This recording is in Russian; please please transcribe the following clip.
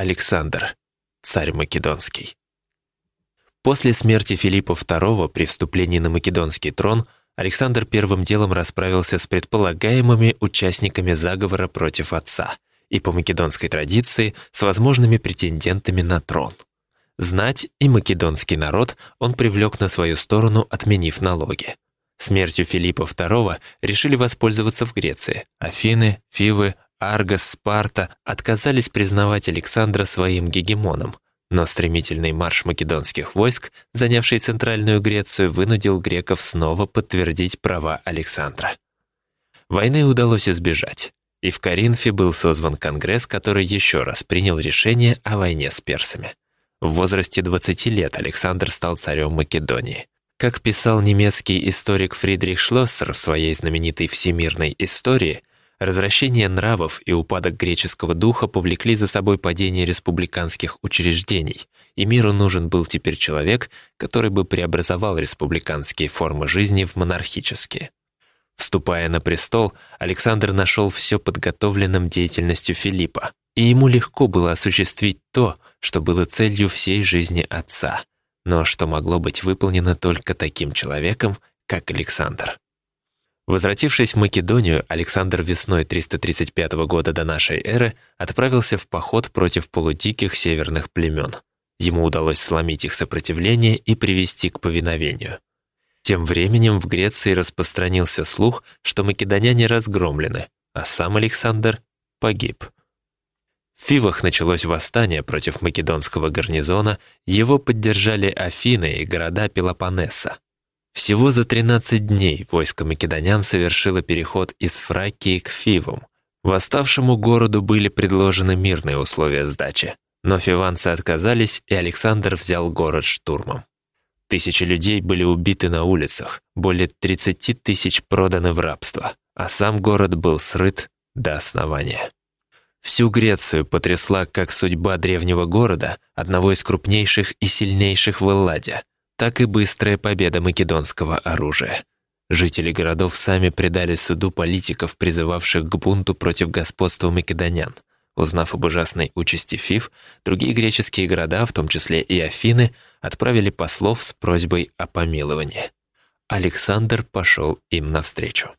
Александр, царь Македонский. После смерти Филиппа II при вступлении на македонский трон Александр первым делом расправился с предполагаемыми участниками заговора против отца и по македонской традиции с возможными претендентами на трон. Знать и македонский народ он привлек на свою сторону, отменив налоги. Смертью Филиппа II решили воспользоваться в Греции. Афины, Фивы, Аргос, Спарта отказались признавать Александра своим гегемоном, но стремительный марш македонских войск, занявший Центральную Грецию, вынудил греков снова подтвердить права Александра. Войны удалось избежать, и в Коринфе был созван конгресс, который еще раз принял решение о войне с персами. В возрасте 20 лет Александр стал царем Македонии. Как писал немецкий историк Фридрих Шлоссер в своей знаменитой «Всемирной истории», развращение нравов и упадок греческого духа повлекли за собой падение республиканских учреждений, и миру нужен был теперь человек, который бы преобразовал республиканские формы жизни в монархические. Вступая на престол, Александр нашел все подготовленным деятельностью Филиппа, и ему легко было осуществить то, что было целью всей жизни отца, но что могло быть выполнено только таким человеком, как Александр. Возвратившись в Македонию, Александр весной 335 года до нашей эры отправился в поход против полудиких северных племен. Ему удалось сломить их сопротивление и привести к повиновению. Тем временем в Греции распространился слух, что македоняне разгромлены, а сам Александр погиб. В Фивах началось восстание против македонского гарнизона, его поддержали Афины и города Пелопоннеса. Всего за 13 дней войско македонян совершило переход из Фракии к Фивам. Восставшему городу были предложены мирные условия сдачи, но фиванцы отказались, и Александр взял город штурмом. Тысячи людей были убиты на улицах, более 30 тысяч проданы в рабство, а сам город был срыт до основания. Всю Грецию потрясла как судьба древнего города, одного из крупнейших и сильнейших в Элладе, так и быстрая победа македонского оружия. Жители городов сами предали суду политиков, призывавших к бунту против господства македонян. Узнав об ужасной участи Фив, другие греческие города, в том числе и Афины, отправили послов с просьбой о помиловании. Александр пошел им навстречу.